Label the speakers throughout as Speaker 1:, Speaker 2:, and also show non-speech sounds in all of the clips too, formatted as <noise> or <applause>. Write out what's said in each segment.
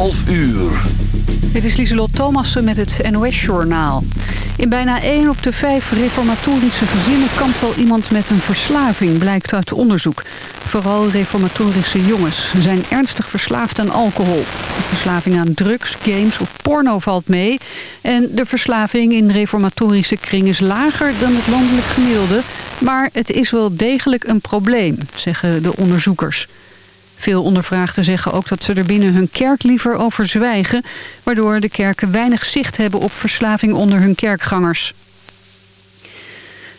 Speaker 1: 11 uur.
Speaker 2: Dit is Lieselot Thomassen met het NOS-journaal. In bijna 1 op de 5 reformatorische gezinnen kampt wel iemand met een verslaving, blijkt uit onderzoek. Vooral reformatorische jongens zijn ernstig verslaafd aan alcohol. De verslaving aan drugs, games of porno valt mee. En de verslaving in reformatorische kring is lager dan het landelijk gemiddelde. Maar het is wel degelijk een probleem, zeggen de onderzoekers. Veel ondervraagden zeggen ook dat ze er binnen hun kerk liever over zwijgen... waardoor de kerken weinig zicht hebben op verslaving onder hun kerkgangers.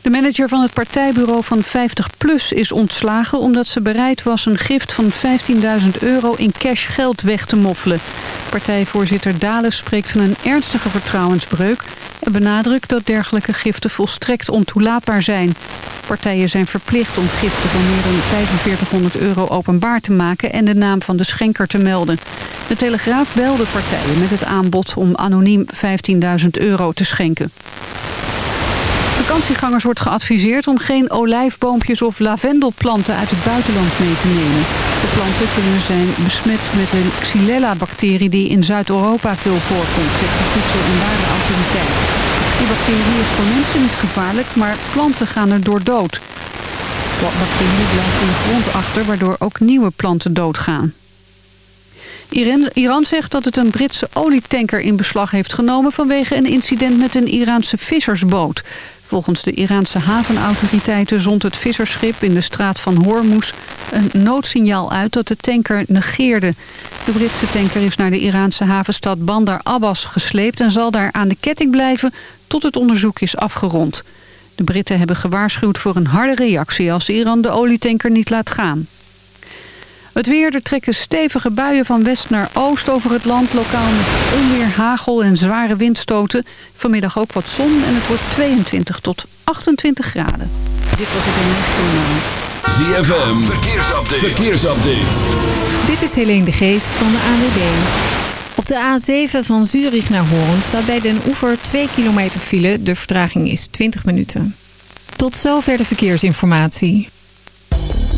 Speaker 2: De manager van het partijbureau van 50PLUS is ontslagen... omdat ze bereid was een gift van 15.000 euro in cash geld weg te moffelen. Partijvoorzitter Dalen spreekt van een ernstige vertrouwensbreuk... en benadrukt dat dergelijke giften volstrekt ontoelaatbaar zijn. Partijen zijn verplicht om giften van meer dan 4500 euro openbaar te maken... en de naam van de schenker te melden. De Telegraaf belde partijen met het aanbod om anoniem 15.000 euro te schenken. Vakantiegangers wordt geadviseerd om geen olijfboompjes of lavendelplanten uit het buitenland mee te nemen. De planten kunnen zijn besmet met een Xylella-bacterie die in Zuid-Europa veel voorkomt, zegt de Voedsel- en Warenautoriteit. Die bacterie is voor mensen niet gevaarlijk, maar planten gaan er door dood. De bacterie blijft in de grond achter, waardoor ook nieuwe planten doodgaan. Iran zegt dat het een Britse olietanker in beslag heeft genomen... vanwege een incident met een Iraanse vissersboot. Volgens de Iraanse havenautoriteiten zond het visserschip in de straat van Hormuz... een noodsignaal uit dat de tanker negeerde. De Britse tanker is naar de Iraanse havenstad Bandar Abbas gesleept... en zal daar aan de ketting blijven tot het onderzoek is afgerond. De Britten hebben gewaarschuwd voor een harde reactie... als Iran de olietanker niet laat gaan. Het weer, er trekken stevige buien van west naar oost over het land. Lokaal met onweer, hagel en zware windstoten. Vanmiddag ook wat zon en het wordt 22 tot 28 graden. Dit was het NOS
Speaker 1: ZFM, verkeersupdate. verkeersupdate.
Speaker 3: Dit is Helene de Geest van de ANWB. Op de A7 van Zurich naar Hoorn staat bij Den Oever 2 kilometer file. De vertraging is 20 minuten. Tot zover de verkeersinformatie.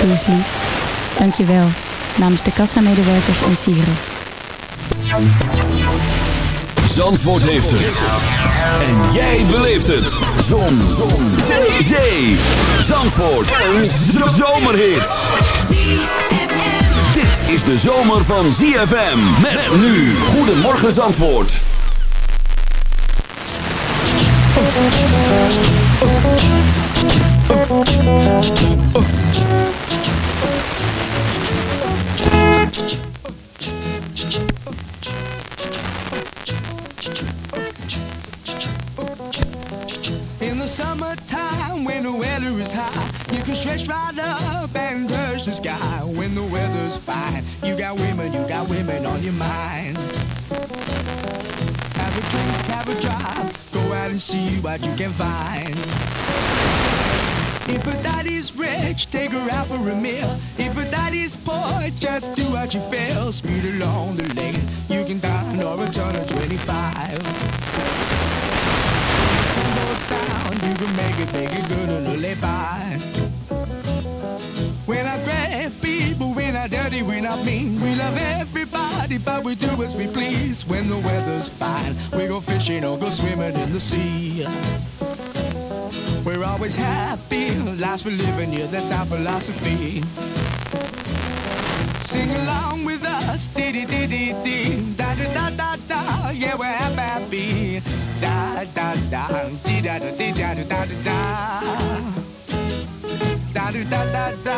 Speaker 4: Doe eens lief. Dank je wel. Namens de kassamedewerkers en sieren.
Speaker 1: Zandvoort heeft het. En jij beleeft het. Zon. Zon. Zee. Zee. Zandvoort. Een zomerhit. Dit is de zomer van ZFM. Met nu. Goedemorgen Zandvoort.
Speaker 5: In the summertime, when the weather is high, you can stretch right up and touch the sky. When the weather's fine, you got women, you got women on your mind. Have a drink, have a drive, go out and see what you can find. If a daddy's rich, take her out for a meal. If a daddy's poor, just do what you feel. Speed along the lane, you can dine 25. Sun goes down, you can make it big and good and lullaby. We're not great people, we're not dirty, we're not mean. We love everybody, but we do as we please. When the weather's fine, we go fishing or go swimming in the sea. We're always happy, life's for living, yeah, that's our philosophy. Sing along with us, dee dee dee dee dee, da da da da da, yeah, we're happy. Da da da, dee da da dee da da da da. Da da da da da, da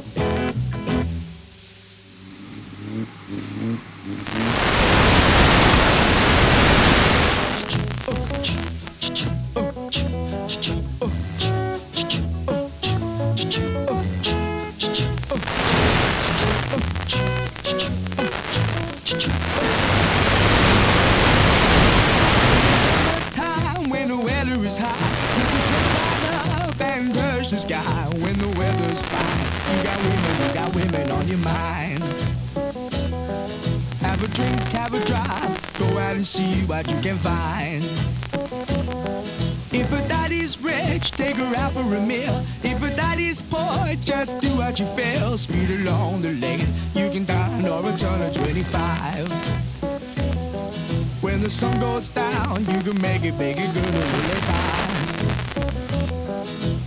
Speaker 5: What you can find. If a daddy's rich, take her out for a meal. If a daddy's poor, just do what you feel. Speed along the lane, you can dine or a turn of 25. When the sun goes down, you can make it big and good and really fine.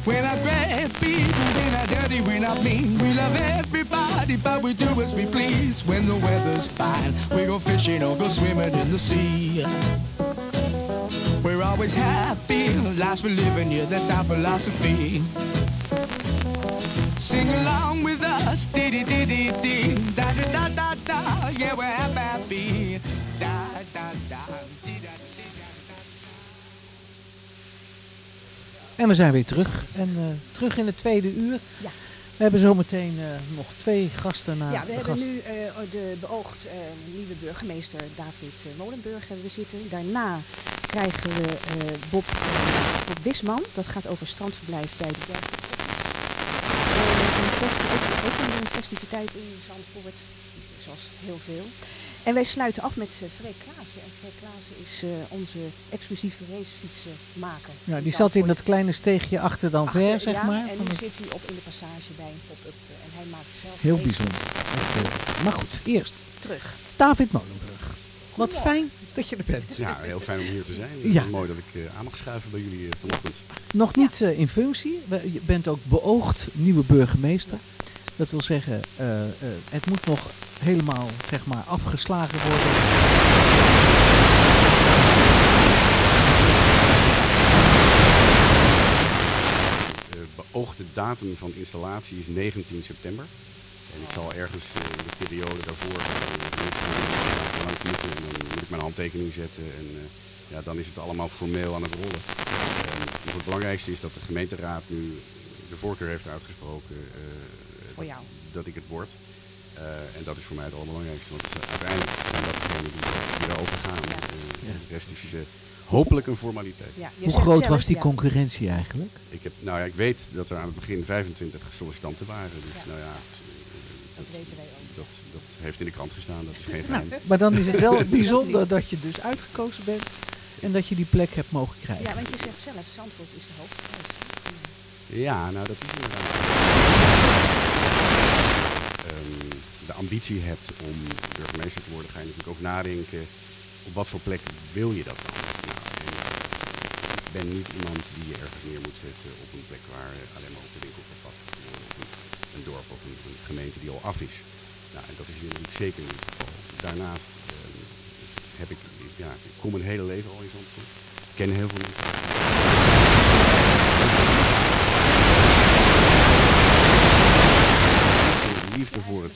Speaker 5: We're not great people, we're not dirty, we're not mean. We love everybody, but we do as we please. When the weather's fine, we go fishing or go swimming in the sea. We're always happy, life's for living, yeah, that's our philosophy. Sing along with us, dee dee dee dee dee, da da da da da, yeah, we're happy. Da da da.
Speaker 6: En we zijn weer terug. En eh, terug in het tweede uur.
Speaker 7: Ja.
Speaker 6: We hebben zometeen eh, nog twee gasten naar
Speaker 7: Ja, we hebben
Speaker 6: gast.
Speaker 7: nu eh, de beoogd eh, nieuwe burgemeester David Molenburg hebben we zitten. Daarna krijgen we Bob, Bob Wisman. Dat gaat over strandverblijf bij de Berg. ook, ook een festiviteit in Zandvoort, zoals heel veel. En wij sluiten af met uh, Freek Klaassen. En Freek Klaassen is eh, onze exclusieve racefietsenmaker.
Speaker 6: Ja, die zat in dat kleine steegje achter dan ver,
Speaker 7: Achter-
Speaker 6: zeg
Speaker 7: ja,
Speaker 6: maar.
Speaker 7: En nu
Speaker 6: het-
Speaker 7: zit hij op in de passage bij een pop-up. eh, En hij maakt zelf
Speaker 6: Heel bijzonder. Maar goed, eerst
Speaker 7: Terug.
Speaker 6: David Molenburg. Wat fijn dat je er bent.
Speaker 8: Ja, heel fijn om hier te zijn.
Speaker 6: Ja.
Speaker 8: Mooi dat ik eh, aan mag schuiven bij jullie vanochtend.
Speaker 6: Nog niet in functie. Je bent ook beoogd nieuwe burgemeester. Dat wil zeggen, eh, eh, het moet nog helemaal zeg maar, afgeslagen worden.
Speaker 8: De beoogde datum van installatie is 19 september. En ik zal ergens eh, in de periode daarvoor langs moeten. En dan moet ik mijn handtekening zetten. En ja, dan is het allemaal formeel aan het rollen. En het belangrijkste is dat de gemeenteraad nu de voorkeur heeft uitgesproken
Speaker 7: Voor jou.
Speaker 8: dat ik het word. Eh, en dat is voor mij het allerbelangrijkste. Want uiteindelijk zijn dat degenen die, die erover gaan. Eh, De rest is eh, hopelijk een formaliteit.
Speaker 7: Ja,
Speaker 6: Hoe groot
Speaker 7: zelf,
Speaker 6: was die
Speaker 7: ja.
Speaker 6: concurrentie eigenlijk?
Speaker 8: Ik, heb, nou ja, ik weet dat er aan het begin 25 sollicitanten waren. Dus nou ja, eh,
Speaker 7: Dat weten wij ook.
Speaker 8: dat, dat heeft in de krant gestaan. Dat is geen <laughs> geheim.
Speaker 6: Maar dan is het wel <laughs> bijzonder dat je dus uitgekozen bent en dat je die plek hebt mogen krijgen.
Speaker 7: Ja, want je zegt zelf, Zandvoort is de hoofdprijs.
Speaker 8: Ja, nou dat is inderdaad. De ambitie hebt om burgemeester te worden, ga je natuurlijk ook nadenken. Op wat voor plek wil je dat dan? Nou, en ik ben niet iemand die je ergens neer moet zetten op een plek waar alleen maar op de winkel verpast wordt. Of een, dorp of een, een gemeente die al af is. Nou, en dat is hier natuurlijk zeker niet het geval. Daarnaast ehm, heb ik, ja, ik kom een hele leven al in Zandvoort. Ik ken heel veel mensen.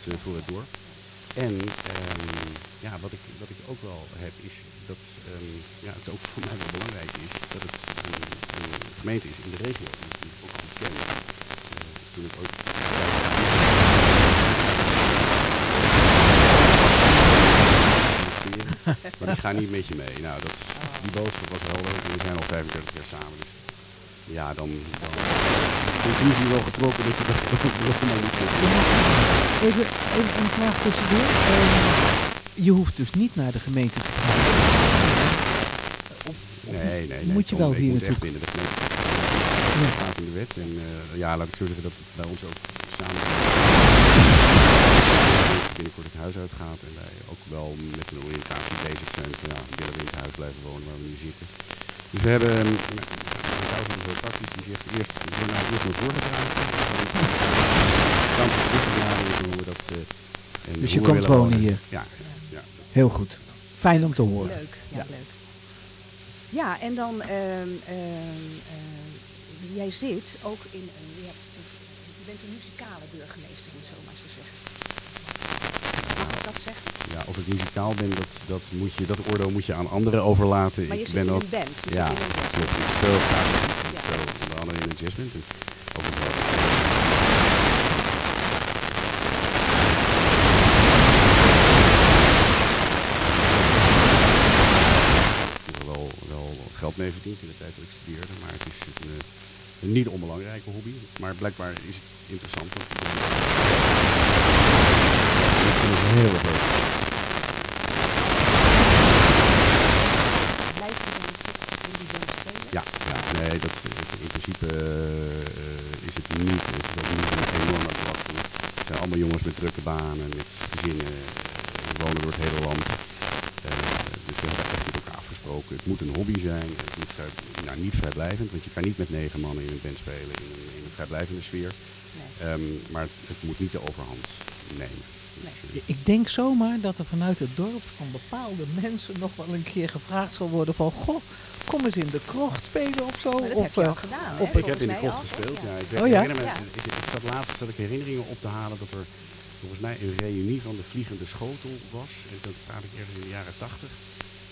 Speaker 8: Eh, voor het dorp. En ehm, ja, wat, ik, wat ik ook wel heb is dat ehm, ja, het ook voor mij wel belangrijk is dat het een, gemeente is in de regio. die ik ook goed ken. Eh, toen ik ook... <laughs> maar ik ga niet met je mee. Nou, dat, die boodschap was helder. En we zijn al 35 jaar samen. Dus ja, dan conclusie wel getrokken dat je dat je maar niet.
Speaker 6: Even, even een vraag tussendoor. Ehm, je hoeft dus niet naar de gemeente te gaan. Of, of
Speaker 8: Nee, nee, nee.
Speaker 6: Moet je wel hier naartoe.
Speaker 8: binnen de gemeente. Dat staat in de wet. En eh, ja, laat ik zo zeggen dat het bij ons ook samen binnenkort het huis uitgaat. En wij ook wel met een oriëntatie bezig zijn. Van, ja, willen we in het huis blijven wonen waar we nu zitten. Dus we hebben is zo praktisch. Die zegt eerst, we worden nou eerst maar voorgedragen. Dan het hoe we dat... en
Speaker 6: Dus je komt wonen hier?
Speaker 8: Ja, ja.
Speaker 6: Heel goed. Fijn om te horen.
Speaker 7: Leuk, ja, leuk. Ja, en dan, ehm, ehm, ehm, jij zit ook in een, je, hebt, je bent een muzikale burgemeester, om het zo maar eens te zeggen. Dat zeggen?
Speaker 8: Ja, of ik muzikaal ben, dat, dat, moet je, dat oordeel moet je aan anderen overlaten.
Speaker 7: Maar je
Speaker 8: ik ben
Speaker 7: in
Speaker 8: ook,
Speaker 7: een band, je
Speaker 8: ja,
Speaker 7: jazz.
Speaker 8: klopt. Ik speel graag muziek. Speel onder andere in een jazzband. En ook een wel, wel geld mee verdiend in de tijd dat ik studeerde, maar het is een, eh, een niet onbelangrijke hobby. Maar blijkbaar is het interessant. Vind het heel erg leuk. Ja, ja nee, dat, in principe eh, is het niet. Het is ook niet een enorme belasting. Het zijn allemaal jongens met drukke banen, met gezinnen, wonen door het hele land. Eh, dus we hebben echt met elkaar afgesproken. Het moet een hobby zijn. Het moet nou, niet vrijblijvend, want je kan niet met negen mannen in een band spelen in een, in een vrijblijvende sfeer. Ehm, maar het, het moet niet de overhand nemen. Dus,
Speaker 6: Ik denk zomaar dat er vanuit het dorp van bepaalde mensen nog wel een keer gevraagd zal worden van... Goh, kom eens in de krocht spelen of zo.
Speaker 7: Maar dat
Speaker 6: of,
Speaker 7: heb je al
Speaker 6: eh,
Speaker 7: gedaan, hè?
Speaker 8: Ik heb in de krocht
Speaker 7: al,
Speaker 8: gespeeld,
Speaker 7: ja.
Speaker 8: ja. Ik,
Speaker 6: Oh ja?
Speaker 8: herinner me,
Speaker 7: Ja.
Speaker 8: ik, ik zat laatst zat ik herinneringen op te halen dat er volgens mij een reunie van de Vliegende Schotel was. En dat praat ik ergens in de jaren tachtig.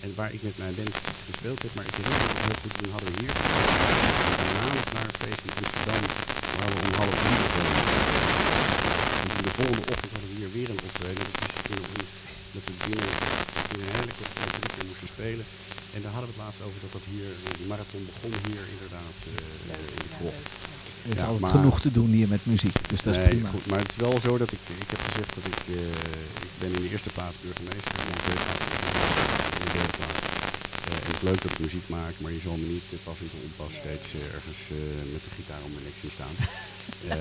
Speaker 8: En waar ik met mijn band gespeeld heb. Maar ik herinner me heel goed, toen hadden we hier daarna naar een feest in Amsterdam. We hadden om half drie optreden. En toen de volgende ochtend we weer een optreden. Dat is een- dat we binnen in een hele korte tijd drie keer moesten spelen. En daar hadden we het laatst over dat dat hier, die marathon begon hier inderdaad eh, in de krocht.
Speaker 6: Er is
Speaker 8: Ja,
Speaker 6: altijd
Speaker 8: maar-
Speaker 6: genoeg te doen hier met muziek, dus dat is prima.
Speaker 8: Goed, maar het is wel zo dat ik, ik heb gezegd dat ik, eh, ik ben in de eerste plaats burgemeester en dan tweede plaats in de derde plaats. Eh, en het is leuk dat ik muziek maak, maar je zal me niet te pas en te onpas steeds eh, ergens eh, met de gitaar om mijn nek zien staan. Eh,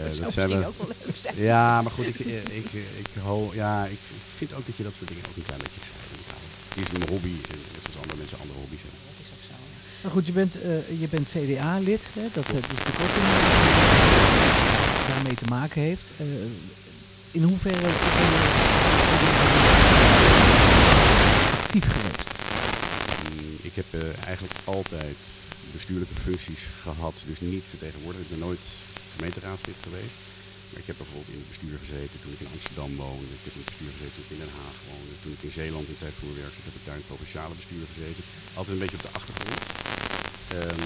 Speaker 7: dat zou
Speaker 8: zijn
Speaker 7: misschien
Speaker 8: we-
Speaker 7: ook wel leuk zijn.
Speaker 8: Ja, maar goed, ik, eh, ik, eh, ik, hou, ja, ik vind ook dat je dat soort dingen ook een klein beetje scheiden moet houden. Het is een hobby, en net zoals andere mensen andere hobby's hebben.
Speaker 7: Dat is ook zo, ja.
Speaker 6: Maar goed, je bent, eh, je bent CDA-lid, hè? dat eh, is natuurlijk ook een daarmee te maken heeft. Eh, in hoeverre je actief geweest?
Speaker 8: Mm, Ik heb eh, eigenlijk altijd bestuurlijke functies gehad, dus niet vertegenwoordigd. Ik ben nooit gemeenteraadslid geweest. Maar ik heb bijvoorbeeld in het bestuur gezeten toen ik in Amsterdam woonde. Ik heb in het bestuur gezeten toen ik in Den Haag woonde. Toen ik in Zeeland in tijd voor werkte, heb ik daar in het provinciale bestuur gezeten. Altijd een beetje op de achtergrond. En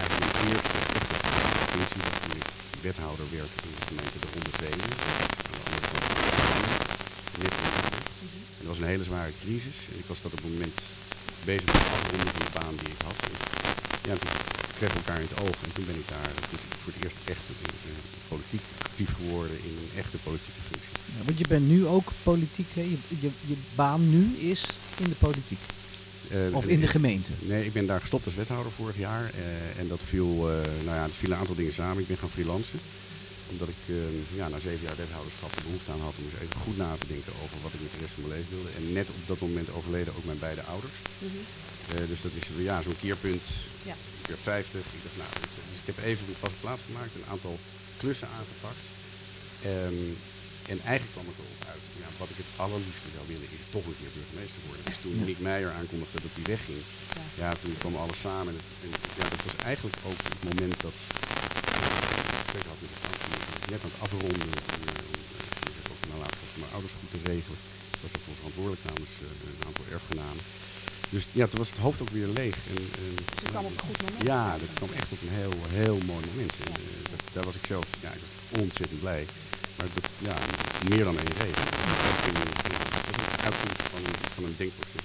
Speaker 8: eigenlijk mijn eerste echte functie was toen ik wethouder werd in de gemeente de Ronde Venen. Net Ronde. En dat was een hele zware crisis. Ik was op dat moment bezig met het afronden van de baan die ik had. En ja, toen kregen we elkaar in het oog. En toen ben ik daar voor het eerst echt in, in politiek actief geworden in een echte politieke functie.
Speaker 6: Ja, want je bent nu ook politiek, hè? Je, je, je baan nu is in de politiek.
Speaker 8: Eh,
Speaker 6: Of in de gemeente.
Speaker 8: Nee, ik ben daar gestopt als wethouder vorig jaar. eh, en dat viel, eh, nou ja, het viel een aantal dingen samen. Ik ben gaan freelancen. Omdat ik eh, ja, na zeven jaar wethouderschap de behoefte aan had om eens even goed na te denken over wat ik met de rest van mijn leven wilde. En net op dat moment overleden ook mijn beide ouders. Eh, dus dat is ja, zo'n keerpunt.
Speaker 7: Ja.
Speaker 8: Ik werd 50. Ik dacht, nou, dus, dus ik heb even pas plaats gemaakt, een aantal klussen aangepakt. Ehm, en eigenlijk kwam ik erop uit. Ja, wat ik het allerliefste zou willen is toch een keer burgemeester worden. Dus toen
Speaker 6: Ja.
Speaker 8: Nick Meijer aankondigde dat hij wegging, ja. toen kwam alles samen. En, het- en ja, dat was eigenlijk ook het moment dat ik had met de Frank, toen was ik aan het afronden. En, eh, eh, nou ik mijn ouders goed te regelen. Ik was daarvoor verantwoordelijk namens eh, een aantal erfgenamen. Dus ja, toen was het hoofd ook weer leeg. En, en,
Speaker 7: Dus het kwam op een goed moment.
Speaker 8: Ja, dat kwam echt op een heel, heel mooi moment. En, eh, dat, daar was ik zelf ontzettend blij. Maar dat, ja, meer dan één reden. Dat was een, dat uitkomst van, een denkproces.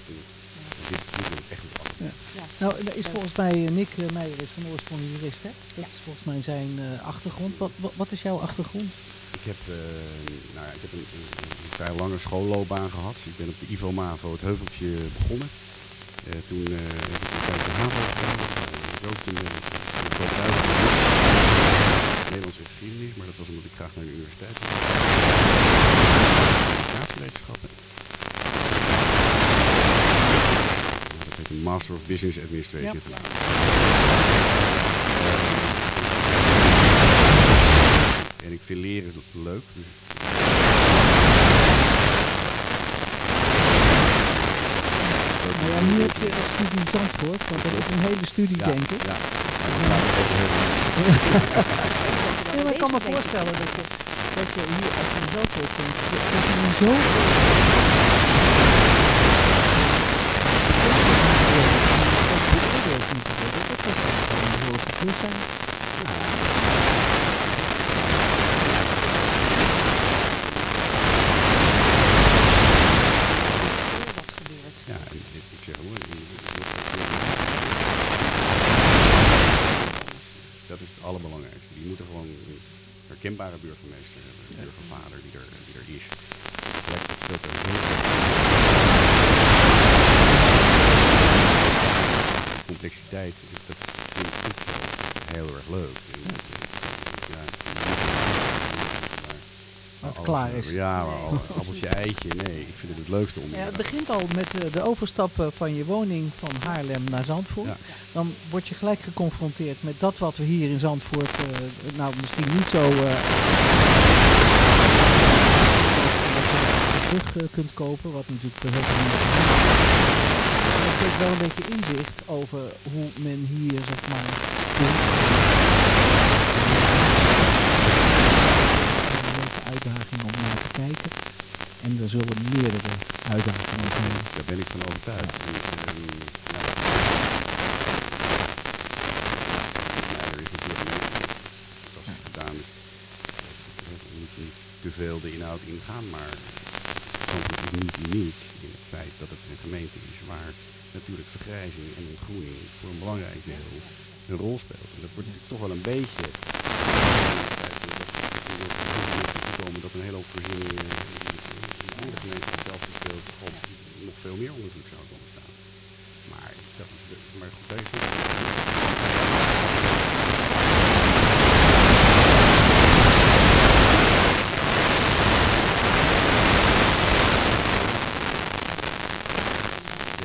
Speaker 6: Ja. Nou, is volgens mij eh, Nick eh, Meijer is van oorsprong jurist, hè? Dat is volgens mij zijn eh, achtergrond. Wat, wat, wat is jouw achtergrond?
Speaker 8: Ik heb, eh, nou ja, ik heb een, een, een vrij lange schoolloopbaan gehad. Ik ben op de Ivo Mavo, het heuveltje, begonnen. Eh, toen eh, heb ik een tijd de HAVO gedaan. Uh, ook toen, Nederlandse geschiedenis, maar dat was omdat ik graag naar de universiteit. Communicatiewetenschappen. Dat heet een Master of Business Administration. gedaan. En ik vind leren leuk. Dus
Speaker 6: ja, nu heb je een studie Zandvoort, want dat is een hele studie,
Speaker 8: Ja,
Speaker 6: denk ik.
Speaker 8: ja.
Speaker 6: Ja, maar ik kan me voorstellen dat je, dat je hier als je in Zandvoort komt, dat je zo beoordeeld moet worden. Dat dat gewoon een heel plus zijn.
Speaker 8: Ja, ik, zeg hoor, dat is het allerbelangrijkste. Je moet er gewoon een herkenbare burgemeester hebben, een burgervader die er, die er is. Dat speelt er heel. Die complexiteit, dat dat vind ik zelf heel erg leuk. Dat, ja, alles
Speaker 6: klaar is.
Speaker 8: Ja, maar appeltje, eitje, nee. Ik vind het het leukste om
Speaker 6: Ja, het begint al met eh, de overstap eh, van je woning van Haarlem naar Zandvoort.
Speaker 8: Ja.
Speaker 6: Dan word je gelijk geconfronteerd met dat wat we hier in Zandvoort, eh, nou misschien niet zo eh, terug kunt kopen, wat natuurlijk heel veel mensen niet is. Maar Het geeft wel een beetje inzicht over hoe men hier, zeg maar, doet. Een leuke uitdaging om naar te kijken. En er zullen meerdere uitdagingen zijn.
Speaker 8: Daar ben ik van overtuigd. Ehm, nou, ja, er. Dus, eh, te veel de inhoud ingaan, maar Zandvoort is niet uniek in het feit dat het een gemeente is waar natuurlijk vergrijzing en ontgroening voor een belangrijk deel een rol speelt. En dat wordt natuurlijk toch wel een beetje dat een hele hoop voorzieningen die in andere gemeenten hetzelfde speelt op nog veel meer onderzoek zou komen staan. Maar dat is de, maar goed, daar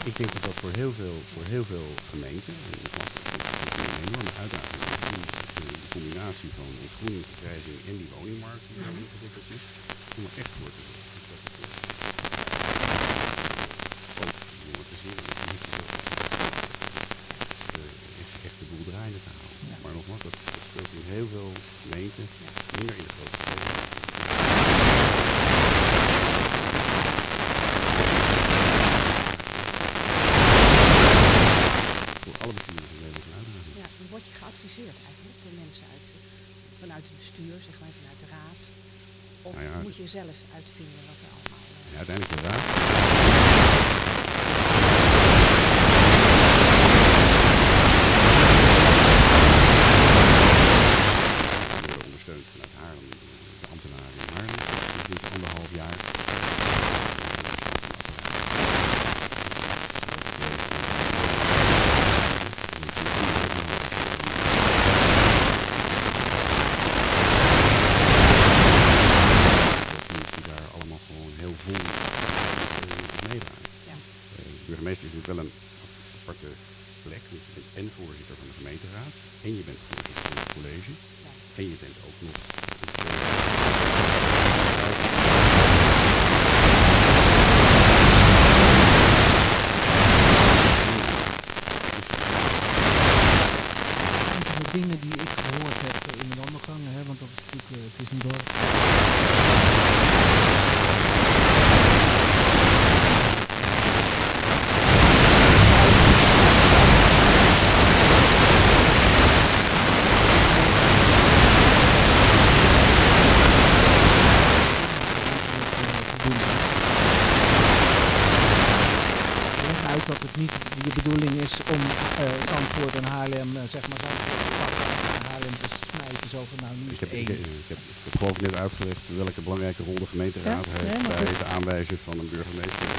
Speaker 8: Ik denk dat dat voor heel veel, voor heel veel gemeenten, en dat ik een enorme uitdaging is, om de, combinatie van ontgroening, vergrijzing en die woningmarkt die zo ingewikkeld is, om er echt voor te zorgen dat het ook jonge gezinnen, dat niet te veel eh, echt, de boel draaiende te houden. Maar nogmaals, dat, dat speelt in heel veel gemeenten, minder in de grote steden. Aanwijzen van een burgemeester.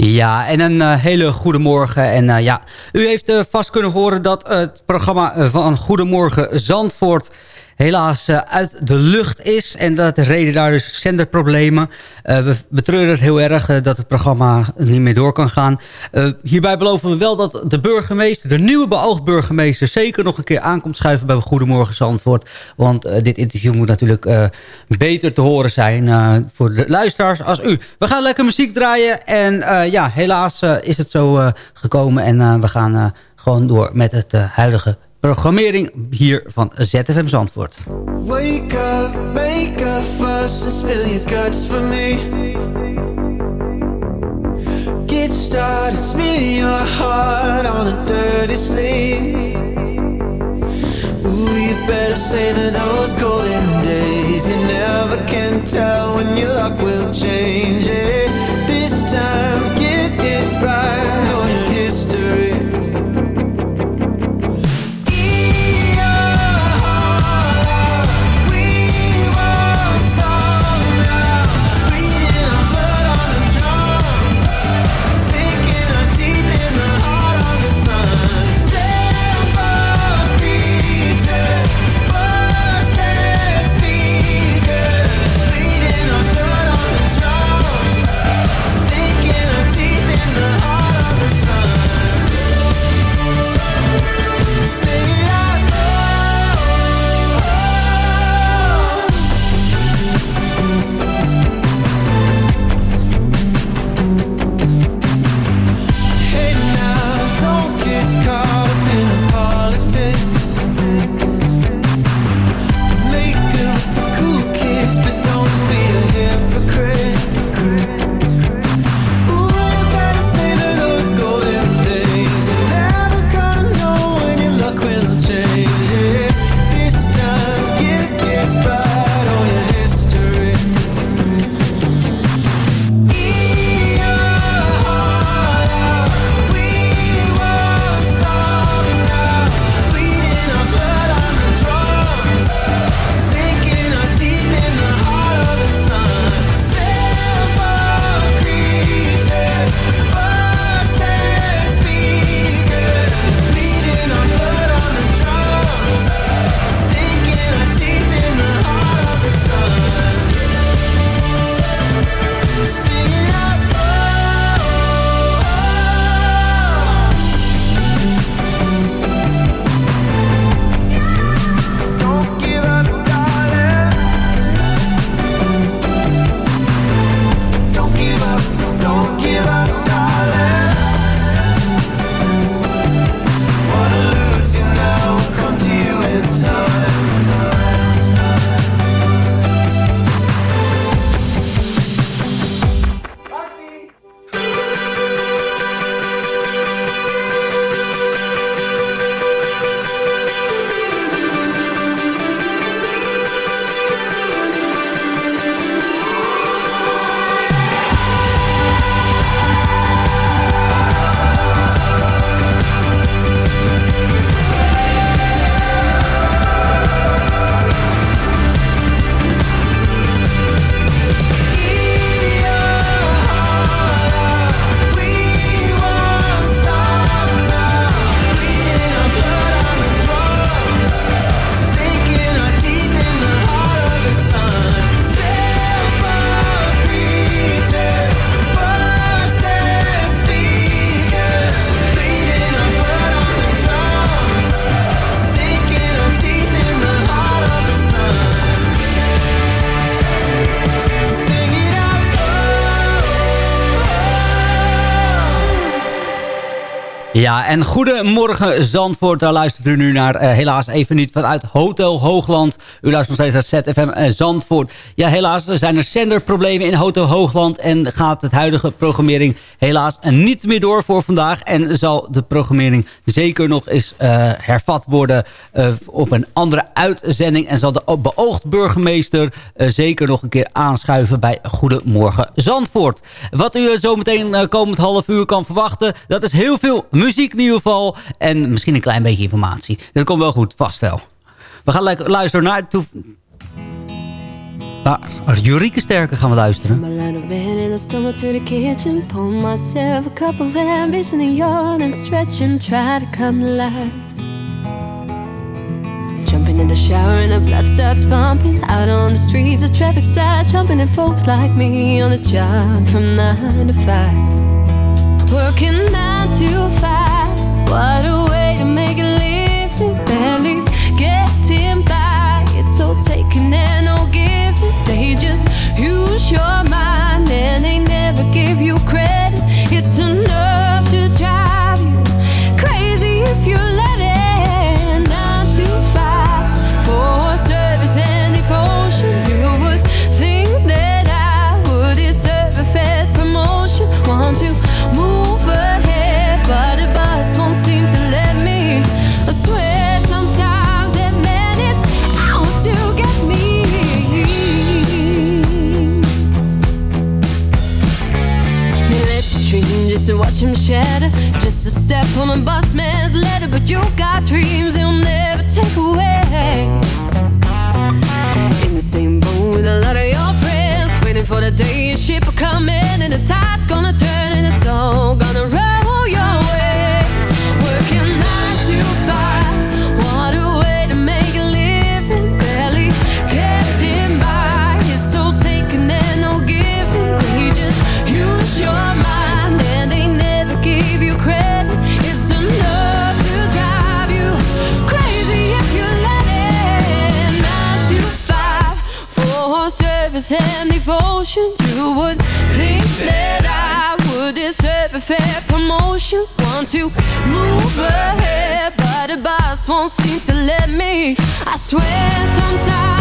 Speaker 9: Ja, en een uh, hele goede morgen. En uh, ja, u heeft uh, vast kunnen horen dat het programma van Goedemorgen Zandvoort helaas uh, uit de lucht is. En dat reden daar dus zenderproblemen. Uh, we betreuren het heel erg uh, dat het programma niet meer door kan gaan. hierbij beloven we wel dat de burgemeester, de nieuwe beoogd burgemeester... zeker nog een keer aankomt schuiven bij Goedemorgen Zandvoort. Want dit interview moet natuurlijk beter te horen zijn voor de luisteraars als u. We gaan lekker muziek draaien. En ja, helaas is het zo gekomen. En we gaan gewoon door met het huidige programmering hier van ZFM Zandvoort.
Speaker 10: Wake up, make a fuss and spill your guts for me. Get started, smear your heart on a dirty sleeve. Ooh, you better savor those golden days. You never can tell when your luck will change it.
Speaker 9: Ja, en goedemorgen Zandvoort. Daar luistert u nu naar, uh, helaas even niet vanuit Hotel Hoogland. U luistert nog steeds naar ZFM uh, Zandvoort. Ja, helaas zijn er zenderproblemen in Hotel Hoogland... en gaat het huidige programmering helaas niet meer door voor vandaag... en zal de programmering zeker nog eens uh, hervat worden op een andere uitzending... en zal de beoogd burgemeester zeker nog een keer aanschuiven bij Goedemorgen Zandvoort. Wat u zometeen komend half uur kan verwachten, dat is heel veel in ieder geval. En misschien een klein beetje informatie. Dat komt wel goed, vast wel. We gaan lekker luisteren naar... Naar Jurike Sterke gaan we luisteren.
Speaker 11: Jumping in the shower and the blood starts pumping. Out on the streets, the traffic side jumping at folks like me on the job from nine to five. Working nine to five. What a way to make a living. Barely getting by. It's taken and no giving. They just use your mind and they never give you credit. Him shatter. Just a step on a bus man's ladder, but you got dreams you'll never take away. In the same boat with a lot of your friends, waiting for the day your ship will come in and the tide's gonna turn and it's all gonna roll to move ahead, but the boss won't seem to let me. I swear sometimes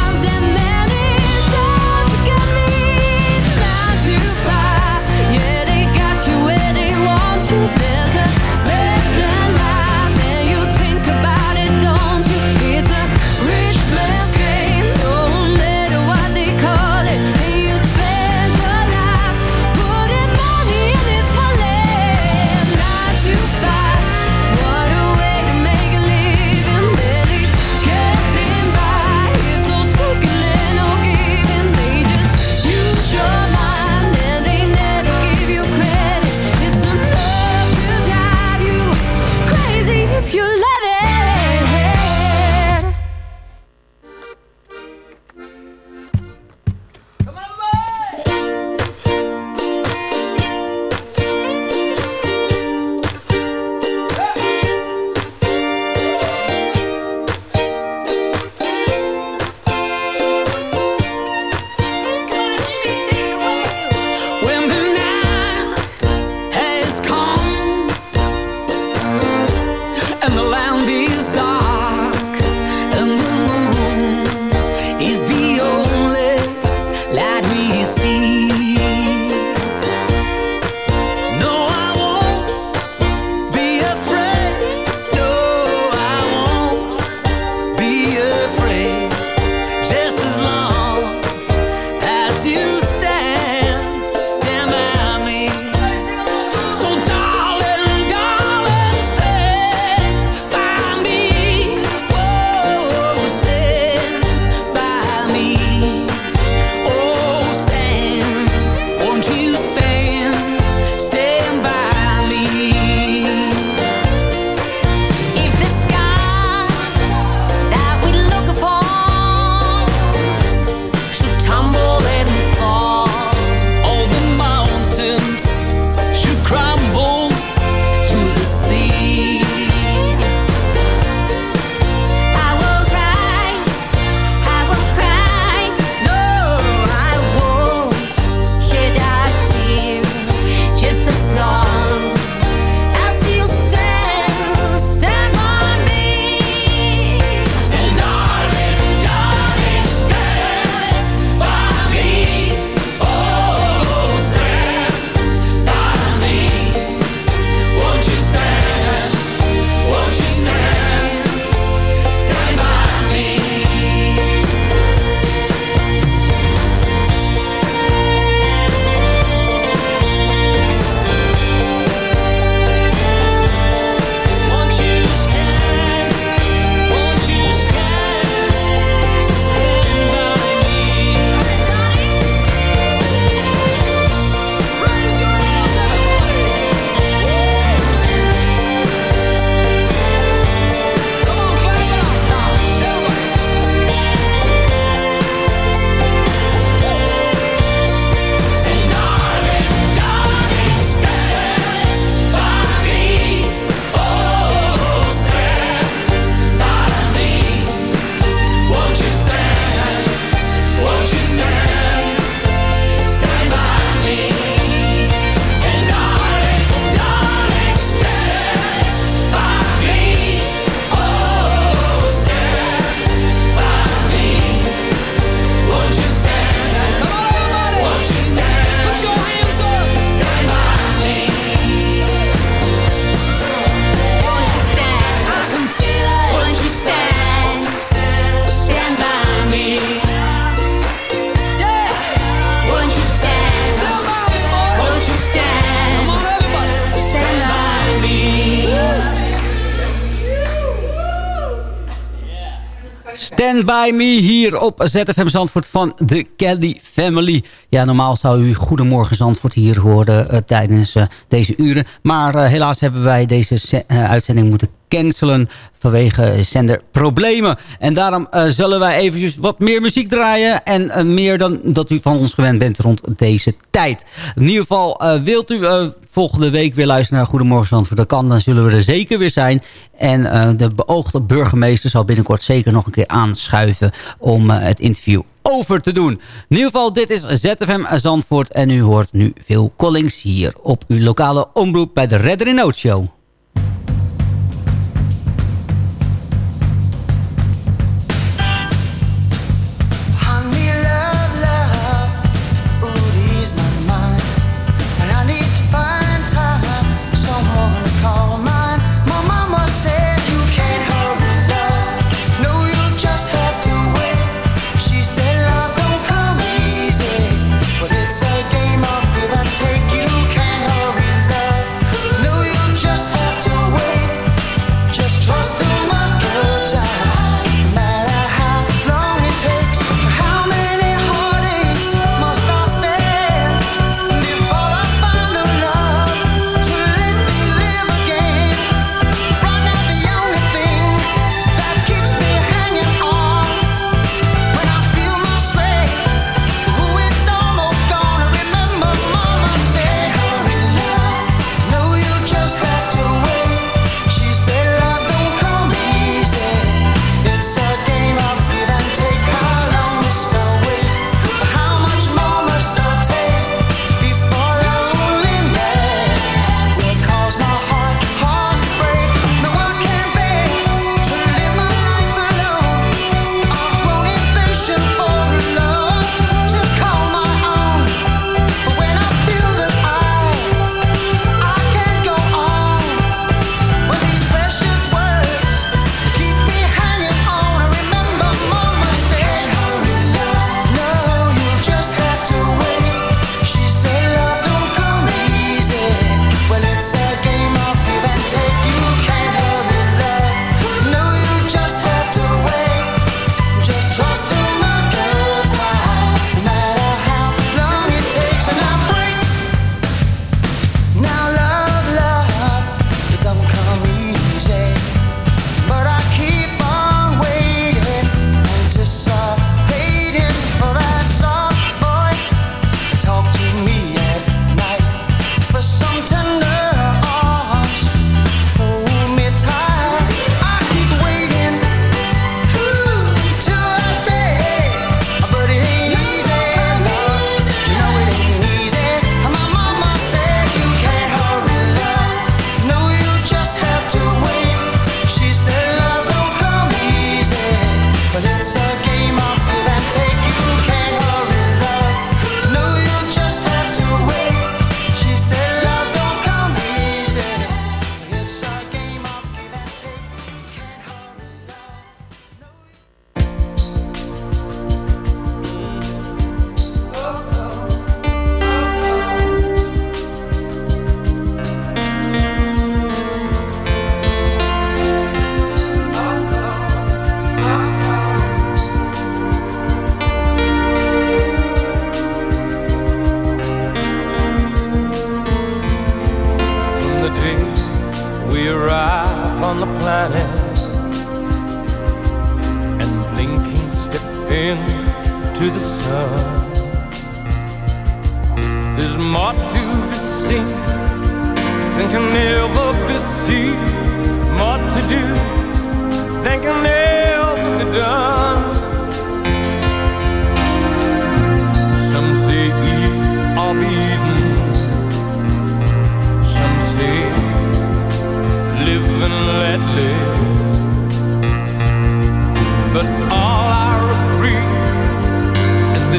Speaker 11: By
Speaker 12: hier op ZFM Zandvoort van de Kelly Family. Ja, normaal zou u Goedemorgen Zandvoort hier horen uh, tijdens uh, deze uren. Maar uh, helaas hebben wij deze uitzending moeten cancelen vanwege zenderproblemen. En daarom uh, zullen wij eventjes wat meer muziek draaien. En uh, meer dan dat u van ons gewend bent rond deze tijd. In ieder geval, uh, wilt u volgende week weer luisteren naar Goedemorgen Zandvoort? Dat kan, dan zullen we er zeker weer zijn. En de beoogde burgemeester zal binnenkort zeker nog een keer aanschuiven om het interview over te doen. In ieder geval, dit is ZFM Zandvoort. En u hoort nu veel Collings hier op uw lokale omroep bij de Redder in Nood Show.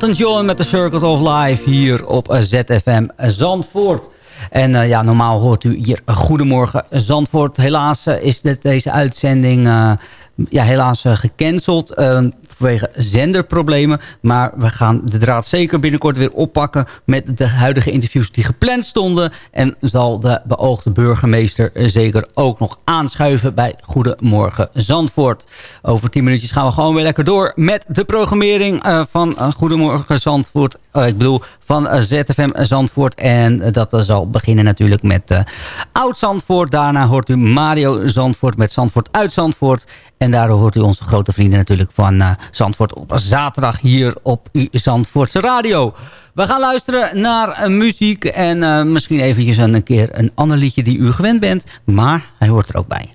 Speaker 9: Elton John met de Circle of Life hier op ZFM Zandvoort. En eh, ja, normaal hoort u hier Goedemorgen Zandvoort. Helaas eh, is dit, deze uitzending eh, ja, helaas gecanceld vanwege zenderproblemen. Maar we gaan de draad zeker binnenkort weer oppakken met de huidige interviews die gepland stonden. En zal de beoogde burgemeester zeker ook nog aanschuiven bij Goedemorgen Zandvoort. Over 10 minuutjes gaan we gewoon weer lekker door met de programmering eh, van eh, Goedemorgen Zandvoort. Eh, ik bedoel van ZFM Zandvoort. En dat zal beginnen natuurlijk met Oud Zandvoort. Daarna hoort u Mario Zandvoort met Zandvoort uit Zandvoort. En daardoor hoort u onze grote vrienden natuurlijk van Zandvoort op zaterdag hier op uw Zandvoortse radio. We gaan luisteren naar eh, muziek en eh, misschien eventjes een keer een ander liedje die u gewend bent. Maar hij hoort er ook bij.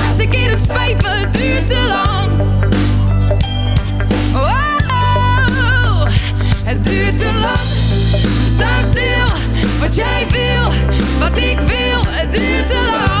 Speaker 13: wat jij wil, wat ik wil. Het duurt te lang.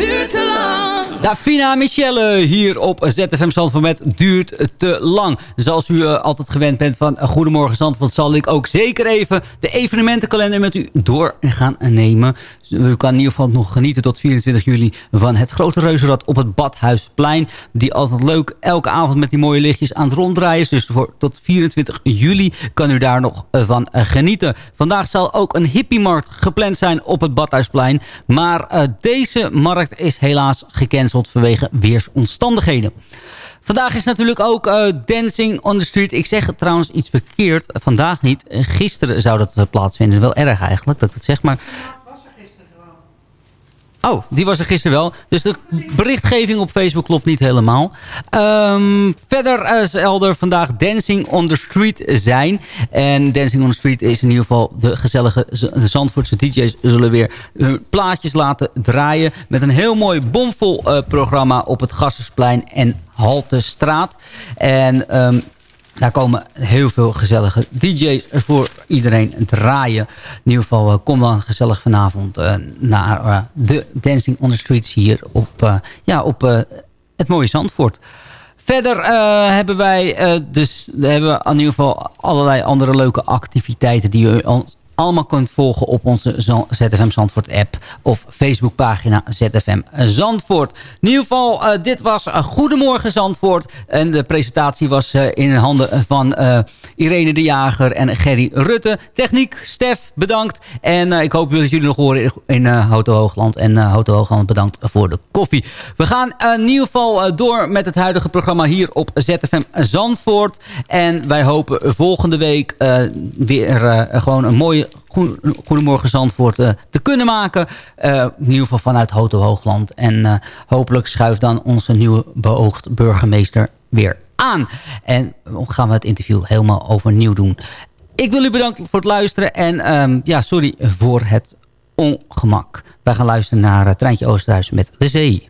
Speaker 13: duurt te lang
Speaker 9: Davina Michelle hier op ZFM Zandvoort met Duurt te lang. Zoals u eh, altijd gewend bent van eh, Goedemorgen Zandvoort... zal ik ook zeker even de evenementenkalender met u door gaan nemen. U kan in ieder geval nog genieten tot 24 juli... van het grote reuzenrad op het Badhuisplein. Die altijd leuk elke avond met die mooie lichtjes aan het ronddraaien is. Dus voor, tot 24 juli kan u daar nog eh, van genieten. Vandaag zal ook een hippiemarkt gepland zijn op het Badhuisplein. Maar deze markt is helaas gecanceld vanwege weersomstandigheden. Vandaag is natuurlijk ook uh, Dancing on the Street. Ik zeg trouwens iets verkeerd. Vandaag niet. Gisteren zou dat uh, plaatsvinden. Wel erg eigenlijk dat ik het zeg. Maar Oh, die was er gisteren wel. Dus de berichtgeving op Facebook klopt niet helemaal. Um, verder uh, zal er vandaag Dancing on the Street zijn. En Dancing on the Street is in ieder geval de gezellige de Zandvoortse DJ's zullen weer hun plaatjes laten draaien. Met een heel mooi bomvol uh, programma op het Gassersplein en Haltestraat. En... Um, daar komen heel veel gezellige DJ's voor iedereen draaien. In ieder geval, uh, kom dan gezellig vanavond uh, naar uh, de Dancing on the Streets hier op, ja, op het mooie Zandvoort. Verder hebben wij dus hebben we in ieder geval allerlei andere leuke activiteiten die u allemaal kunt volgen op onze ZFM Zandvoort app of Facebookpagina ZFM Zandvoort. In ieder geval, uh, dit was uh, Goedemorgen Zandvoort. En de presentatie was uh, in handen van Irene de Jager en Gerry Rutte. Techniek, Stef, bedankt. En ik hoop dat jullie nog horen in, Hoto Hoogland. En Hoto Hoogland bedankt voor de koffie. We gaan in ieder geval door met het huidige programma hier op ZFM Zandvoort. En wij hopen volgende week weer gewoon een mooie Goedemorgen Zandvoort uh, te kunnen maken. Uh, in ieder geval vanuit Hoto Hoogland. En uh, hopelijk schuift dan onze nieuwe beoogd burgemeester weer aan. En gaan we het interview helemaal overnieuw doen. Ik wil u bedanken voor het luisteren. En um, ja, sorry voor het ongemak. Wij gaan luisteren naar Treintje Oosterhuis met de zee.